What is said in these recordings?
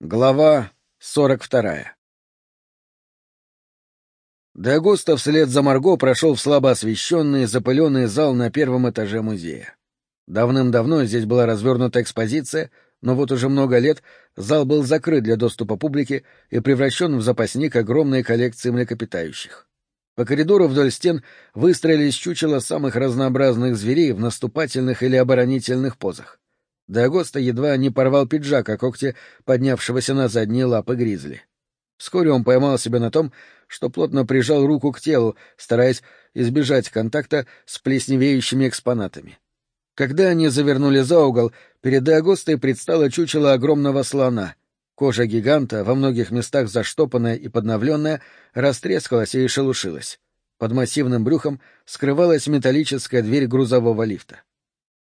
Глава сорок вторая Дагуста вслед за Марго прошел в слабо освещенный, запыленный зал на первом этаже музея. Давным-давно здесь была развернута экспозиция, но вот уже много лет зал был закрыт для доступа публики и превращен в запасник огромной коллекции млекопитающих. По коридору вдоль стен выстроились чучела самых разнообразных зверей в наступательных или оборонительных позах. Дагоста едва не порвал пиджак о когте поднявшегося на задние лапы гризли. Вскоре он поймал себя на том, что плотно прижал руку к телу, стараясь избежать контакта с плесневеющими экспонатами. Когда они завернули за угол, перед Дагостой предстало чучело огромного слона. Кожа гиганта, во многих местах заштопанная и подновленная, растрескалась и шелушилась. Под массивным брюхом скрывалась металлическая дверь грузового лифта.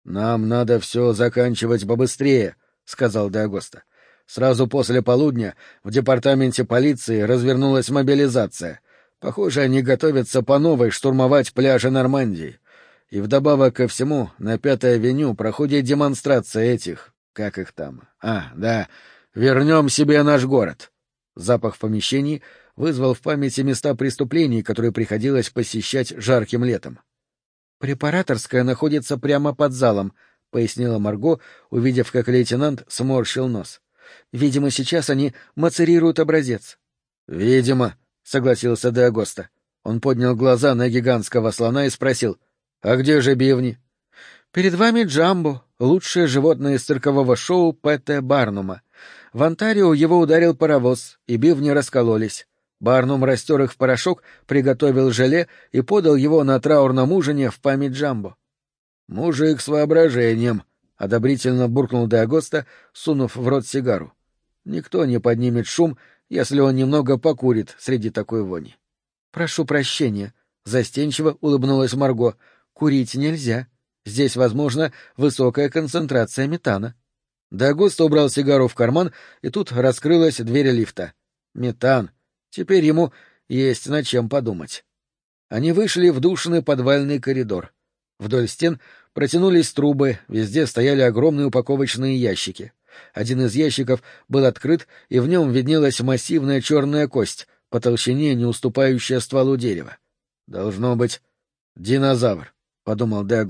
«Нам надо все заканчивать побыстрее», — сказал Деагоста. «Сразу после полудня в департаменте полиции развернулась мобилизация. Похоже, они готовятся по новой штурмовать пляжи Нормандии. И вдобавок ко всему, на Пятой авеню проходит демонстрация этих... Как их там? А, да. Вернем себе наш город». Запах в помещении вызвал в памяти места преступлений, которые приходилось посещать жарким летом. «Препараторская находится прямо под залом», — пояснила Марго, увидев, как лейтенант сморщил нос. «Видимо, сейчас они мацерируют образец». «Видимо», — согласился Де Он поднял глаза на гигантского слона и спросил, «А где же бивни?» «Перед вами Джамбо, лучшее животное из циркового шоу П.Т. Барнума. В Онтарио его ударил паровоз, и бивни раскололись. Барнум растер их в порошок, приготовил желе и подал его на траурном ужине в память Джамбо. «Мужик с воображением», — одобрительно буркнул Деагоста, сунув в рот сигару. «Никто не поднимет шум, если он немного покурит среди такой вони». «Прошу прощения», — застенчиво улыбнулась Марго. «Курить нельзя. Здесь, возможно, высокая концентрация метана». Деагоста убрал сигару в карман, и тут раскрылась дверь лифта. «Метан», Теперь ему есть над чем подумать. Они вышли в душный подвальный коридор. Вдоль стен протянулись трубы, везде стояли огромные упаковочные ящики. Один из ящиков был открыт, и в нем виднелась массивная черная кость, по толщине не уступающая стволу дерева. «Должно быть динозавр», — подумал Де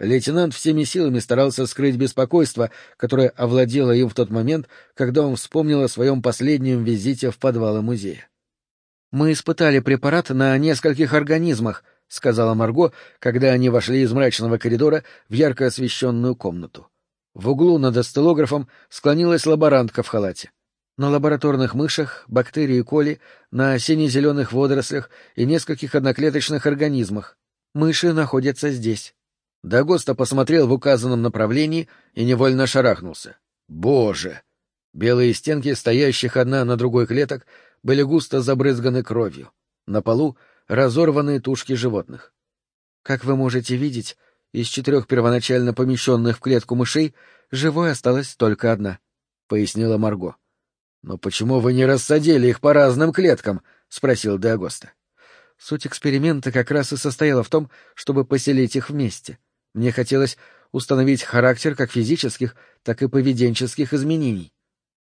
Лейтенант всеми силами старался скрыть беспокойство, которое овладело им в тот момент, когда он вспомнил о своем последнем визите в подвалы музея. «Мы испытали препарат на нескольких организмах», — сказала Марго, когда они вошли из мрачного коридора в ярко освещенную комнату. В углу над астилографом склонилась лаборантка в халате. На лабораторных мышах, бактерии коли, на сине-зеленых водорослях и нескольких одноклеточных организмах. Мыши находятся здесь. Дагоста посмотрел в указанном направлении и невольно шарахнулся. Боже! Белые стенки, стоящих одна на другой клеток, были густо забрызганы кровью. На полу — разорванные тушки животных. Как вы можете видеть, из четырех первоначально помещенных в клетку мышей живой осталась только одна, — пояснила Марго. — Но почему вы не рассадили их по разным клеткам? — спросил Деагоста. Суть эксперимента как раз и состояла в том, чтобы поселить их вместе. Мне хотелось установить характер как физических, так и поведенческих изменений.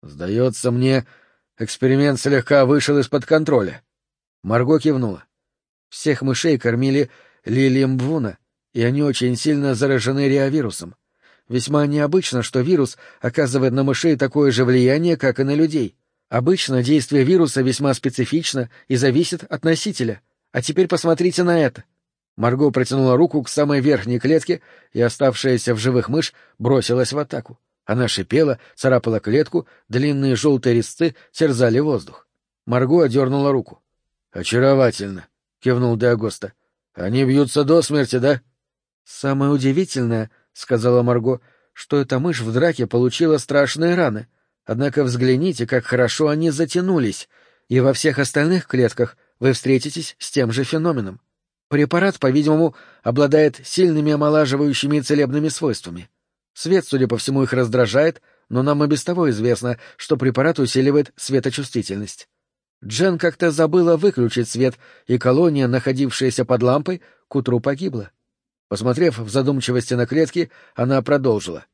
Сдается мне, эксперимент слегка вышел из-под контроля. Марго кивнула. Всех мышей кормили лилием бвуна, и они очень сильно заражены реовирусом. Весьма необычно, что вирус оказывает на мышей такое же влияние, как и на людей. Обычно действие вируса весьма специфично и зависит от носителя. А теперь посмотрите на это. Марго протянула руку к самой верхней клетке, и оставшаяся в живых мышь бросилась в атаку. Она шипела, царапала клетку, длинные желтые резцы терзали воздух. Марго одернула руку. — Очаровательно, — кивнул Деагоста. — Они бьются до смерти, да? — Самое удивительное, — сказала Марго, — что эта мышь в драке получила страшные раны. Однако взгляните, как хорошо они затянулись, и во всех остальных клетках вы встретитесь с тем же феноменом. Препарат, по-видимому, обладает сильными омолаживающими и целебными свойствами. Свет, судя по всему, их раздражает, но нам и без того известно, что препарат усиливает светочувствительность. Джен как-то забыла выключить свет, и колония, находившаяся под лампой, к утру погибла. Посмотрев в задумчивости на клетки, она продолжила.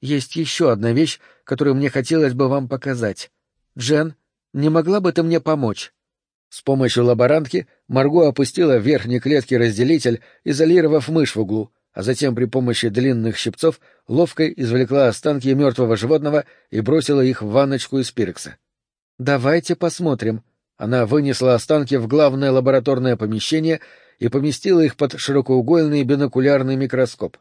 Есть еще одна вещь, которую мне хотелось бы вам показать. Джен, не могла бы ты мне помочь? С помощью лаборантки Марго опустила в верхней клетке разделитель, изолировав мышь в углу, а затем при помощи длинных щипцов ловко извлекла останки мертвого животного и бросила их в ванночку из пиркса. «Давайте посмотрим». Она вынесла останки в главное лабораторное помещение и поместила их под широкоугольный бинокулярный микроскоп.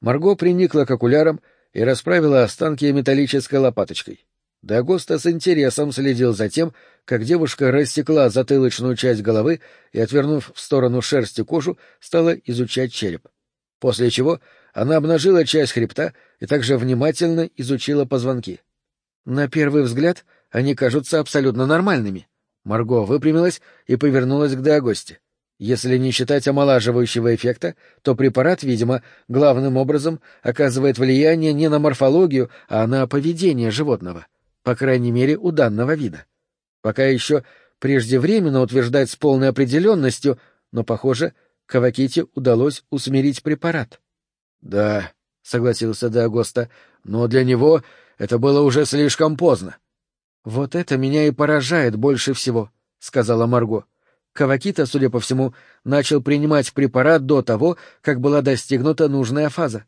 Марго приникла к окулярам и расправила останки металлической лопаточкой. Дагоста с интересом следил за тем, как девушка рассекла затылочную часть головы и, отвернув в сторону шерсти кожу, стала изучать череп. После чего она обнажила часть хребта и также внимательно изучила позвонки. На первый взгляд они кажутся абсолютно нормальными. Марго выпрямилась и повернулась к Дагосте. Если не считать омолаживающего эффекта, то препарат, видимо, главным образом оказывает влияние не на морфологию, а на поведение животного, по крайней мере, у данного вида. Пока еще преждевременно утверждать с полной определенностью, но, похоже, Каваките удалось усмирить препарат. — Да, — согласился Деагоста, — но для него это было уже слишком поздно. — Вот это меня и поражает больше всего, — сказала Марго. Кавакита, судя по всему, начал принимать препарат до того, как была достигнута нужная фаза.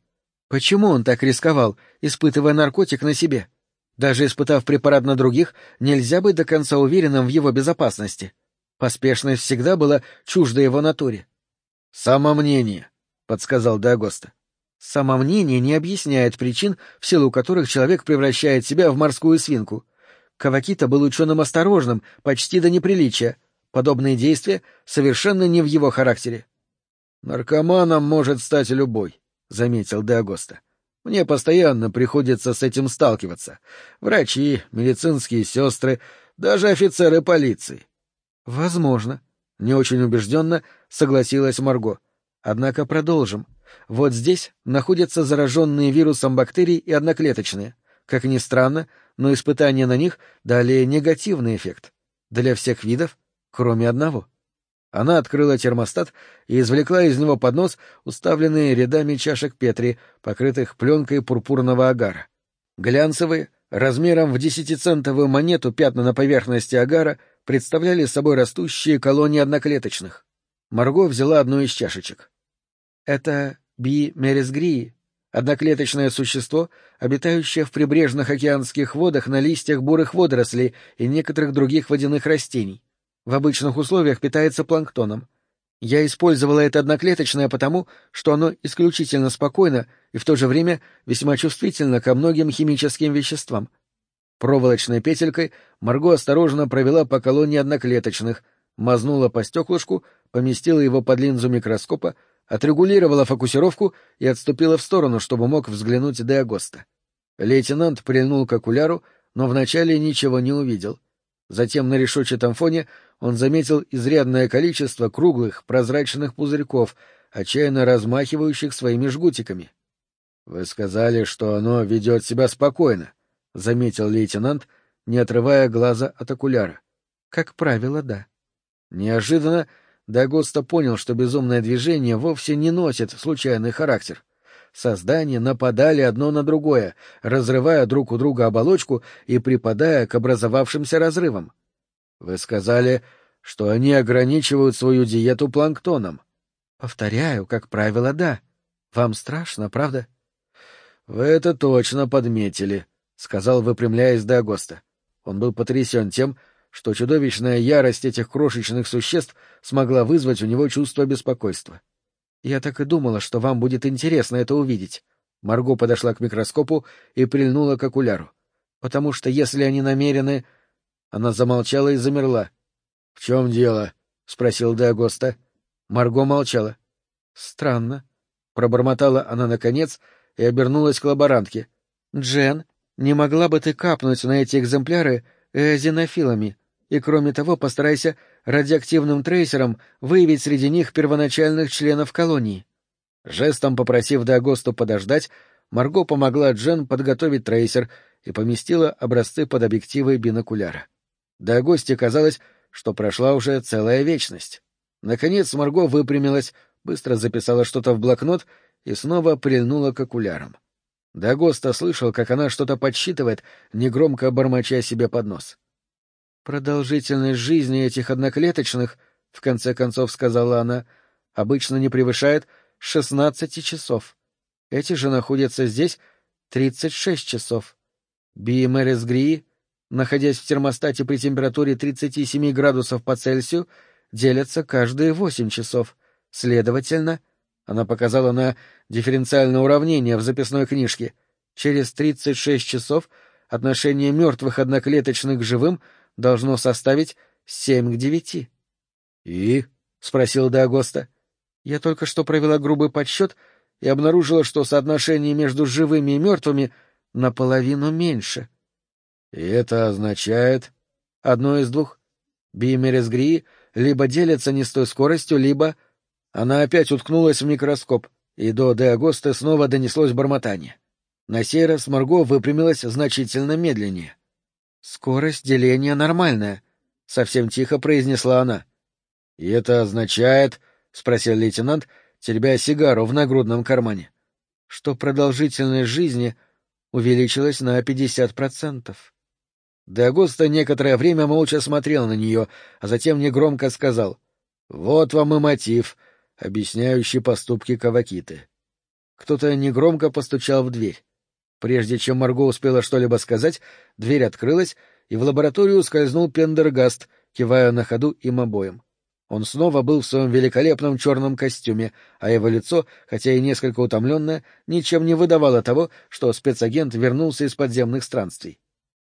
Почему он так рисковал, испытывая наркотик на себе? Даже испытав препарат на других, нельзя быть до конца уверенным в его безопасности. Поспешность всегда была чужда его натуре. «Самомнение», — подсказал Дагоста. «Самомнение не объясняет причин, в силу которых человек превращает себя в морскую свинку. Кавакита был ученым осторожным, почти до неприличия, Подобные действия совершенно не в его характере. «Наркоманом может стать любой», — заметил Деагоста. «Мне постоянно приходится с этим сталкиваться. Врачи, медицинские сестры, даже офицеры полиции». «Возможно», — не очень убежденно согласилась Марго. «Однако продолжим. Вот здесь находятся зараженные вирусом бактерии и одноклеточные. Как ни странно, но испытания на них дали негативный эффект. Для всех видов кроме одного. Она открыла термостат и извлекла из него поднос, уставленный рядами чашек Петри, покрытых пленкой пурпурного агара. Глянцевые, размером в десятицентовую монету пятна на поверхности агара представляли собой растущие колонии одноклеточных. Марго взяла одну из чашечек. Это би мересгрии, одноклеточное существо, обитающее в прибрежных океанских водах на листьях бурых водорослей и некоторых других водяных растений. В обычных условиях питается планктоном. Я использовала это одноклеточное потому, что оно исключительно спокойно и в то же время весьма чувствительно ко многим химическим веществам. Проволочной петелькой Марго осторожно провела по колонии одноклеточных, мазнула по стеклышку, поместила его под линзу микроскопа, отрегулировала фокусировку и отступила в сторону, чтобы мог взглянуть Деагоста. Лейтенант прильнул к окуляру, но вначале ничего не увидел. Затем на решетчатом фоне он заметил изрядное количество круглых прозрачных пузырьков, отчаянно размахивающих своими жгутиками. — Вы сказали, что оно ведет себя спокойно, — заметил лейтенант, не отрывая глаза от окуляра. — Как правило, да. Неожиданно Дагоста понял, что безумное движение вовсе не носит случайный характер. Создания нападали одно на другое, разрывая друг у друга оболочку и припадая к образовавшимся разрывам. Вы сказали, что они ограничивают свою диету планктоном. Повторяю, как правило, да. Вам страшно, правда? Вы это точно подметили, сказал, выпрямляясь до Агоста. Он был потрясен тем, что чудовищная ярость этих крошечных существ смогла вызвать у него чувство беспокойства. Я так и думала, что вам будет интересно это увидеть. Марго подошла к микроскопу и прильнула к окуляру. Потому что если они намерены она замолчала и замерла. — В чем дело? — спросил Деагоста. Марго молчала. — Странно. Пробормотала она наконец и обернулась к лаборантке. — Джен, не могла бы ты капнуть на эти экземпляры эозинофилами? И кроме того, постарайся радиоактивным трейсером выявить среди них первоначальных членов колонии. Жестом попросив Деагосту подождать, Марго помогла Джен подготовить трейсер и поместила образцы под объективы бинокуляра. До гости казалось, что прошла уже целая вечность. Наконец Марго выпрямилась, быстро записала что-то в блокнот и снова прильнула к окулярам. Дагоста слышал, как она что-то подсчитывает, негромко бормоча себе под нос. «Продолжительность жизни этих одноклеточных, — в конце концов сказала она, — обычно не превышает шестнадцати часов. Эти же находятся здесь тридцать шесть часов. Би Мэрис находясь в термостате при температуре 37 градусов по Цельсию, делятся каждые восемь часов. Следовательно, она показала на дифференциальное уравнение в записной книжке, через 36 часов отношение мертвых одноклеточных к живым — должно составить семь к девяти. — И? — спросил Деагоста. — Я только что провела грубый подсчет и обнаружила, что соотношение между живыми и мертвыми наполовину меньше. — И это означает... Одно из двух. Бимерес Грии либо делятся не с той скоростью, либо... Она опять уткнулась в микроскоп, и до Деагоста снова донеслось бормотание. На сей раз Марго выпрямилась значительно медленнее. — «Скорость деления нормальная», — совсем тихо произнесла она. «И это означает...» — спросил лейтенант, теребя сигару в нагрудном кармане. «Что продолжительность жизни увеличилась на пятьдесят процентов». Деагоста некоторое время молча смотрел на нее, а затем негромко сказал «Вот вам и мотив, объясняющий поступки Кавакиты». Кто-то негромко постучал в дверь. Прежде чем Марго успела что-либо сказать, дверь открылась, и в лабораторию скользнул Пендергаст, кивая на ходу им обоим. Он снова был в своем великолепном черном костюме, а его лицо, хотя и несколько утомленное, ничем не выдавало того, что спецагент вернулся из подземных странствий.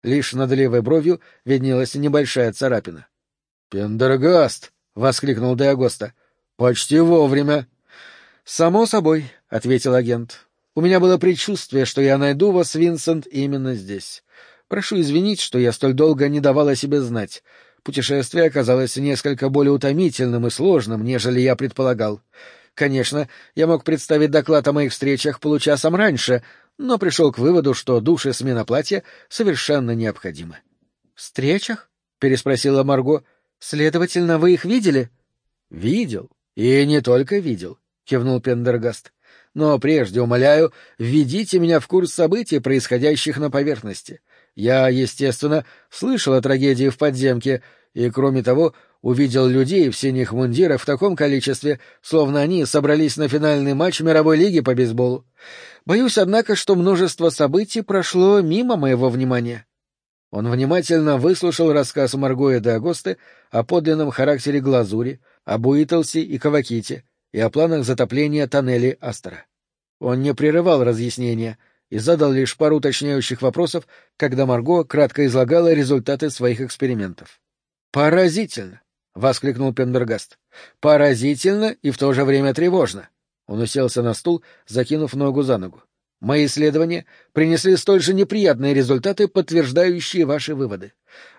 Лишь над левой бровью виднелась небольшая царапина. — Пендергаст! — воскликнул Деагоста. — Почти вовремя. — Само собой, — ответил агент. У меня было предчувствие, что я найду вас, Винсент, именно здесь. Прошу извинить, что я столь долго не давала себе знать. Путешествие оказалось несколько более утомительным и сложным, нежели я предполагал. Конечно, я мог представить доклад о моих встречах получасом раньше, но пришел к выводу, что душе смена платья совершенно необходима. — Встречах? — переспросила Марго. — Следовательно, вы их видели? — Видел. И не только видел, — кивнул Пендергаст. Но прежде, умоляю, введите меня в курс событий, происходящих на поверхности. Я, естественно, слышал о трагедии в подземке, и, кроме того, увидел людей в синих мундирах в таком количестве, словно они собрались на финальный матч мировой лиги по бейсболу. Боюсь, однако, что множество событий прошло мимо моего внимания. Он внимательно выслушал рассказ Марго де Агосты о подлинном характере глазури, об Уитлсе и Каваките, и о планах затопления тоннелей Астера. Он не прерывал разъяснения и задал лишь пару уточняющих вопросов, когда Марго кратко излагала результаты своих экспериментов. «Поразительно!» — воскликнул Пендергаст. «Поразительно и в то же время тревожно!» Он уселся на стул, закинув ногу за ногу. «Мои исследования принесли столь же неприятные результаты, подтверждающие ваши выводы.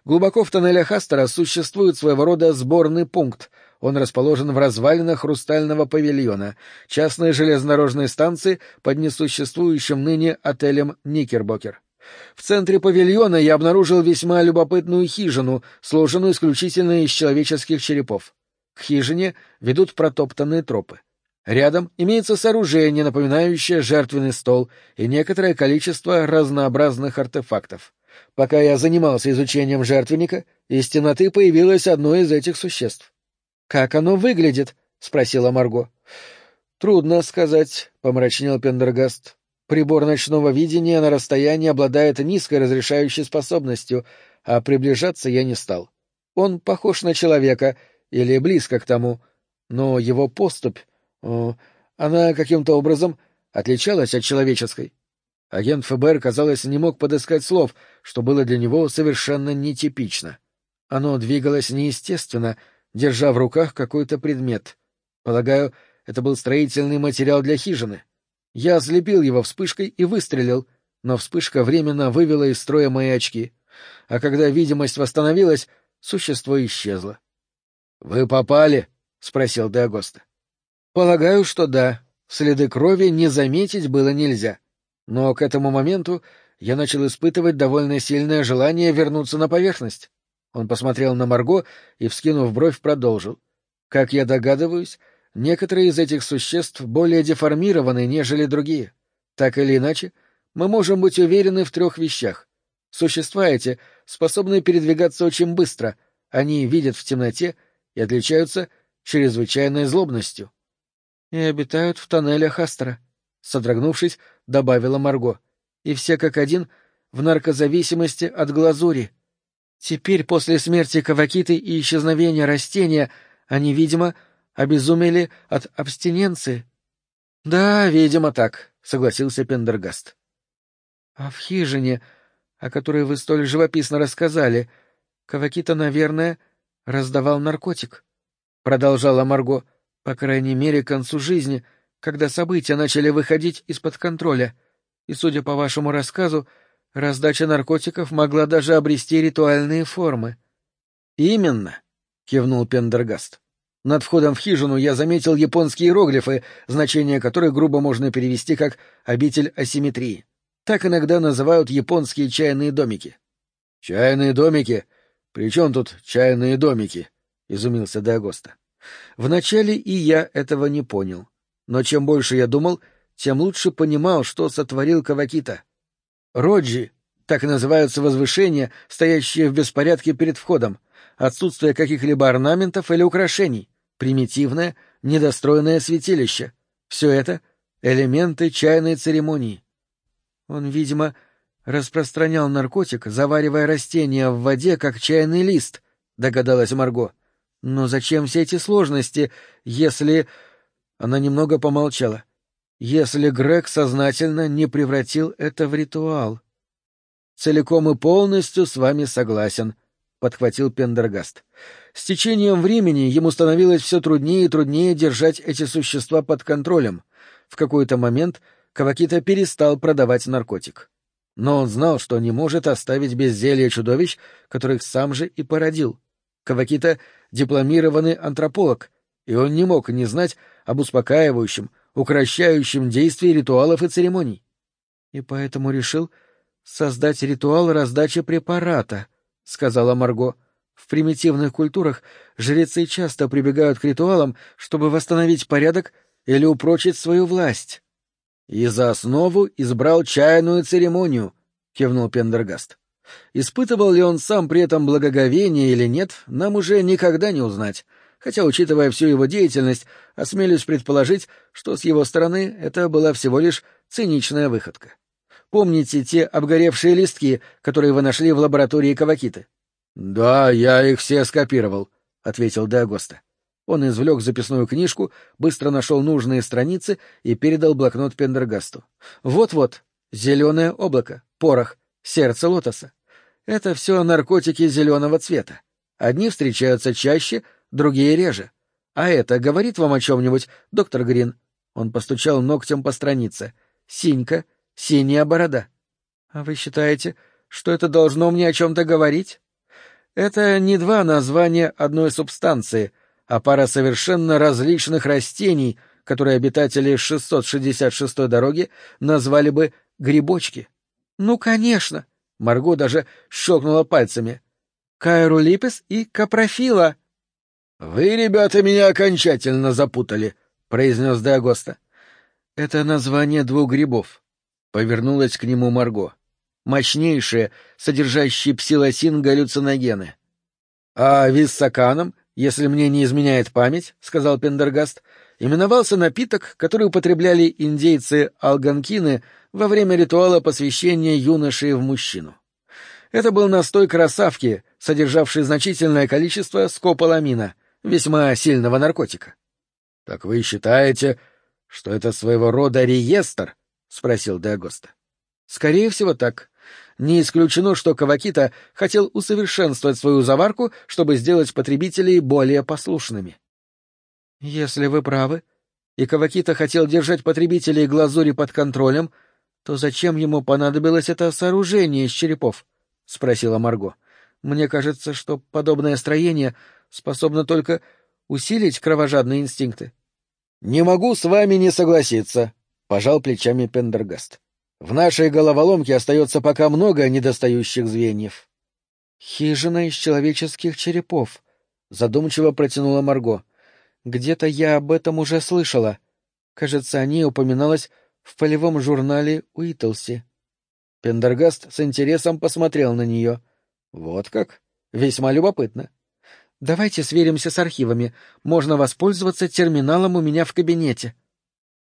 Глубоко в тоннелях Астера существует своего рода сборный пункт, он расположен в развалинах хрустального павильона, частной железнодорожной станции под несуществующим ныне отелем Никербокер. В центре павильона я обнаружил весьма любопытную хижину, сложенную исключительно из человеческих черепов. К хижине ведут протоптанные тропы. Рядом имеется сооружение, напоминающее жертвенный стол, и некоторое количество разнообразных артефактов. Пока я занимался изучением жертвенника, из темноты появилось одно из этих существ. Как оно выглядит? спросила Марго. Трудно сказать, помрачнел Пендергаст. Прибор ночного видения на расстоянии обладает низкой разрешающей способностью, а приближаться я не стал. Он похож на человека или близко к тому, но его поступь, о, она каким-то образом отличалась от человеческой. Агент ФБР, казалось, не мог подыскать слов, что было для него совершенно нетипично. Оно двигалось неестественно, держа в руках какой-то предмет. Полагаю, это был строительный материал для хижины. Я ослепил его вспышкой и выстрелил, но вспышка временно вывела из строя мои очки. А когда видимость восстановилась, существо исчезло. — Вы попали? — спросил Деагоста. — Полагаю, что да. Следы крови не заметить было нельзя. Но к этому моменту я начал испытывать довольно сильное желание вернуться на поверхность. Он посмотрел на Марго и, вскинув бровь, продолжил. «Как я догадываюсь, некоторые из этих существ более деформированы, нежели другие. Так или иначе, мы можем быть уверены в трех вещах. Существа эти способны передвигаться очень быстро, они видят в темноте и отличаются чрезвычайной злобностью. — И обитают в тоннелях Астра, — содрогнувшись, добавила Марго. — И все как один в наркозависимости от глазури. Теперь, после смерти Кавакиты и исчезновения растения, они, видимо, обезумели от абстиненции. — Да, видимо, так, — согласился Пендергаст. — А в хижине, о которой вы столь живописно рассказали, Кавакита, наверное, раздавал наркотик, — продолжала Марго, — по крайней мере, к концу жизни, когда события начали выходить из-под контроля. И, судя по вашему рассказу, раздача наркотиков могла даже обрести ритуальные формы. — Именно, — кивнул Пендергаст. Над входом в хижину я заметил японские иероглифы, значение которых грубо можно перевести как «обитель асимметрии». Так иногда называют японские чайные домики. — Чайные домики? При чем тут чайные домики? — изумился Деагоста. Вначале и я этого не понял. Но чем больше я думал, тем лучше понимал, что сотворил Кавакита. Роджи, так называются возвышения, стоящие в беспорядке перед входом, отсутствие каких-либо орнаментов или украшений, примитивное, недостроенное святилище. Все это — элементы чайной церемонии. Он, видимо, распространял наркотик, заваривая растения в воде, как чайный лист, — догадалась Марго. Но зачем все эти сложности, если... Она немного помолчала. Если Грег сознательно не превратил это в ритуал. Целиком и полностью с вами согласен, — подхватил Пендергаст. С течением времени ему становилось все труднее и труднее держать эти существа под контролем. В какой-то момент Кавакита перестал продавать наркотик. Но он знал, что не может оставить без зелья чудовищ, которых сам же и породил. Кавакита — дипломированный антрополог, и он не мог не знать об успокаивающем, укращающем действии ритуалов и церемоний. И поэтому решил создать ритуал раздачи препарата —— сказала Марго. «В примитивных культурах жрецы часто прибегают к ритуалам, чтобы восстановить порядок или упрочить свою власть». «И за основу избрал чайную церемонию», — кивнул Пендергаст. Испытывал ли он сам при этом благоговение или нет, нам уже никогда не узнать, хотя, учитывая всю его деятельность, осмелюсь предположить, что с его стороны это была всего лишь циничная выходка. Помните те обгоревшие листки, которые вы нашли в лаборатории Кавакиты? — Да, я их все скопировал, — ответил Деагоста. Он извлек записную книжку, быстро нашел нужные страницы и передал блокнот Пендергасту. Вот-вот, зеленое облако, порох, сердце лотоса. Это все наркотики зеленого цвета. Одни встречаются чаще, другие реже. А это говорит вам о чем-нибудь, доктор Грин? Он постучал ногтем по странице. Синька, синяя борода. А вы считаете, что это должно мне о чем-то говорить? Это не два названия одной субстанции, а пара совершенно различных растений, которые обитатели 666-й дороги назвали бы грибочки. Ну, конечно. Марго даже щелкнула пальцами. Кайрулипес и капрофила. — Вы, ребята, меня окончательно запутали, — произнес Деагоста. — Это название двух грибов, Повернулась к нему Марго. Мощнейшие, содержащие псилосин галлюциногены. — А виссаканом, если мне не изменяет память, — сказал Пендергаст, — именовался напиток, который употребляли индейцы алганкины во время ритуала посвящения юноши в мужчину. Это был настой красавки, содержавший значительное количество скополамина, весьма сильного наркотика. — Так вы считаете, что это своего рода реестр, — спросил Деагоста. — Скорее всего, так. Не исключено, что Кавакита хотел усовершенствовать свою заварку, чтобы сделать потребителей более послушными. — Если вы правы, и Кавакита хотел держать потребителей глазури под контролем, то зачем ему понадобилось это сооружение из черепов? — спросила Марго. — Мне кажется, что подобное строение способно только усилить кровожадные инстинкты. — Не могу с вами не согласиться, пожал плечами Пендергаст. В нашей головоломке остается пока много недостающих звеньев. Хижина из человеческих черепов, задумчиво протянула Марго. Где-то я об этом уже слышала. Кажется, о ней упоминалось в полевом журнале Уитлси. Пендергаст с интересом посмотрел на нее. Вот как? Весьма любопытно. Давайте сверимся с архивами. Можно воспользоваться терминалом у меня в кабинете.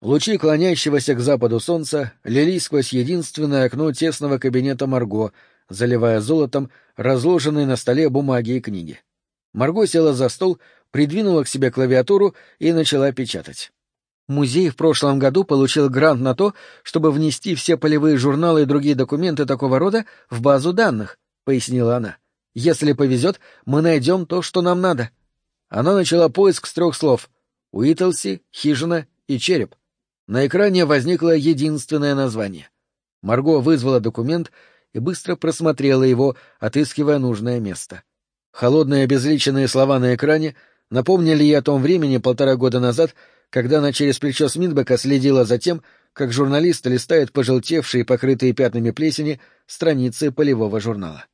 Лучи клонящегося к западу солнца лились сквозь единственное окно тесного кабинета Марго, заливая золотом разложенные на столе бумаги и книги. Марго села за стол, придвинула к себе клавиатуру и начала печатать. Музей в прошлом году получил грант на то, чтобы внести все полевые журналы и другие документы такого рода в базу данных, — пояснила она. Если повезет, мы найдем то, что нам надо. Она начала поиск с трех слов — Уитлси, хижина и череп. На экране возникло единственное название. Марго вызвала документ и быстро просмотрела его, отыскивая нужное место. Холодные обезличенные слова на экране напомнили ей о том времени полтора года назад, когда она через плечо Смитбека следила за тем, как журналист листает пожелтевшие, покрытые пятнами плесени, страницы полевого журнала.